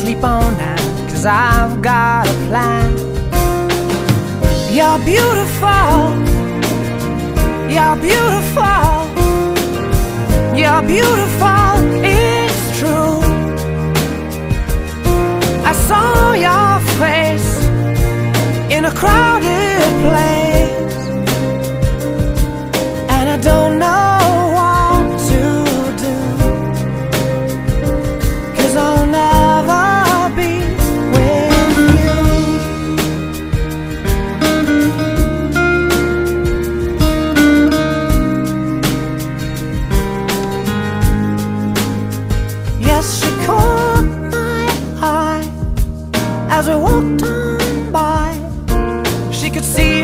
sleep on that, cause I've got a plan. You're beautiful. You're beautiful. You're beautiful. It's true. I saw your face in a crowded place, and I don't know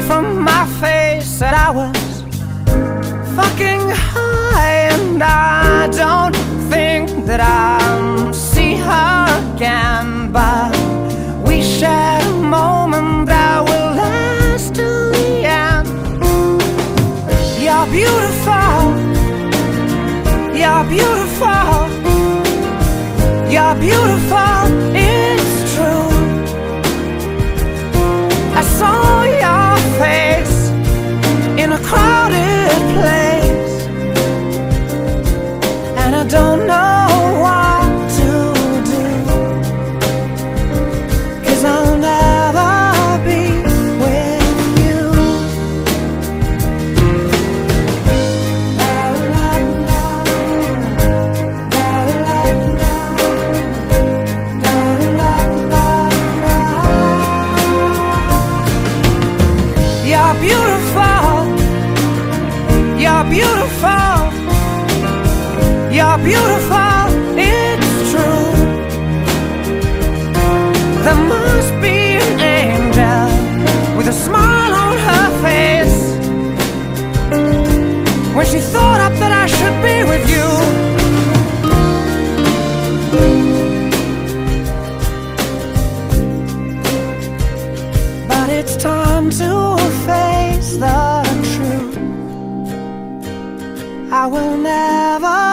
from my face that I was fucking high, and I don't think that I'll see her again. But we shared a moment that will last till the end. You're beautiful. You're beautiful. You're beautiful, in You're beautiful. It's true. There must be an angel with a smile on her face when she thought up that I should be with you. But it's time to face the truth. I will never